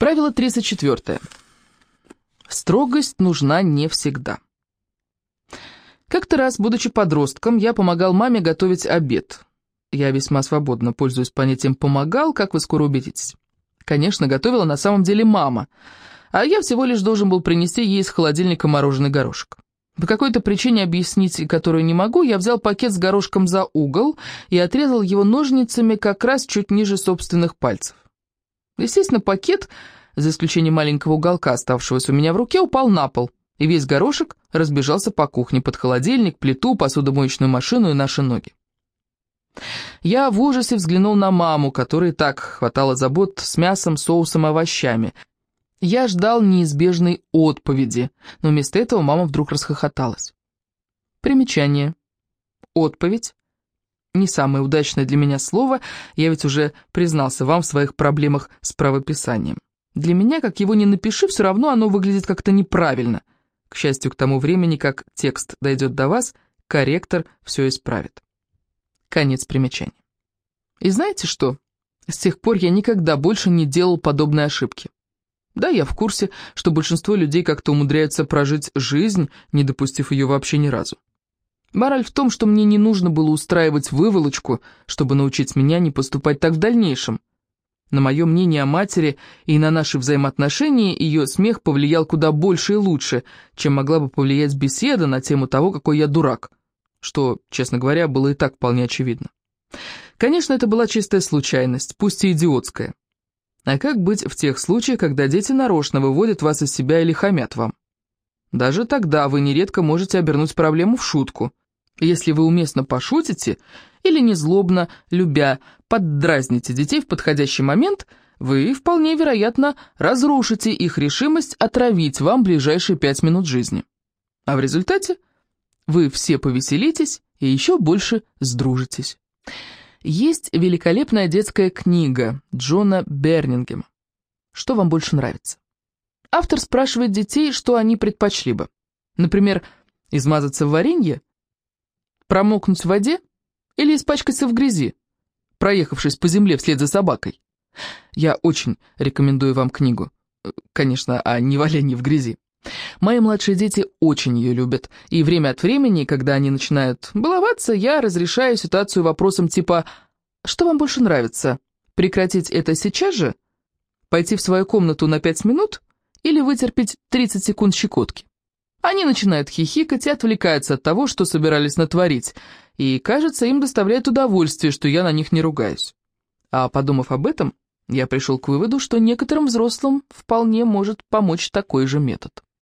Правило 34. Строгость нужна не всегда. Как-то раз, будучи подростком, я помогал маме готовить обед. Я весьма свободно пользуюсь понятием «помогал», как вы скоро убедитесь. Конечно, готовила на самом деле мама, а я всего лишь должен был принести ей из холодильника мороженый горошек. По какой-то причине объяснить, которую не могу, я взял пакет с горошком за угол и отрезал его ножницами как раз чуть ниже собственных пальцев. Естественно, пакет, за исключением маленького уголка, оставшегося у меня в руке, упал на пол, и весь горошек разбежался по кухне под холодильник, плиту, посудомоечную машину и наши ноги. Я в ужасе взглянул на маму, которой так хватало забот с мясом, соусом и овощами. Я ждал неизбежной отповеди, но вместо этого мама вдруг расхохоталась. Примечание. Отповедь не самое удачное для меня слово, я ведь уже признался вам в своих проблемах с правописанием. Для меня, как его не напиши, все равно оно выглядит как-то неправильно. К счастью, к тому времени, как текст дойдет до вас, корректор все исправит. Конец примечания. И знаете что? С тех пор я никогда больше не делал подобной ошибки. Да, я в курсе, что большинство людей как-то умудряются прожить жизнь, не допустив ее вообще ни разу. Мораль в том, что мне не нужно было устраивать выволочку, чтобы научить меня не поступать так в дальнейшем. На мое мнение о матери и на наши взаимоотношения ее смех повлиял куда больше и лучше, чем могла бы повлиять беседа на тему того, какой я дурак, что, честно говоря, было и так вполне очевидно. Конечно, это была чистая случайность, пусть и идиотская. А как быть в тех случаях, когда дети нарочно выводят вас из себя или хамят вам? Даже тогда вы нередко можете обернуть проблему в шутку. Если вы уместно пошутите или незлобно, любя, поддразните детей в подходящий момент, вы, вполне вероятно, разрушите их решимость отравить вам ближайшие пять минут жизни. А в результате вы все повеселитесь и еще больше сдружитесь. Есть великолепная детская книга Джона Бернингема. Что вам больше нравится? Автор спрашивает детей, что они предпочли бы. Например, измазаться в варенье, промокнуть в воде или испачкаться в грязи, проехавшись по земле вслед за собакой. Я очень рекомендую вам книгу. Конечно, о не валянии в грязи. Мои младшие дети очень ее любят, и время от времени, когда они начинают баловаться, я разрешаю ситуацию вопросом типа «Что вам больше нравится? Прекратить это сейчас же? Пойти в свою комнату на пять минут?» или вытерпеть 30 секунд щекотки. Они начинают хихикать и отвлекаются от того, что собирались натворить, и, кажется, им доставляет удовольствие, что я на них не ругаюсь. А подумав об этом, я пришел к выводу, что некоторым взрослым вполне может помочь такой же метод.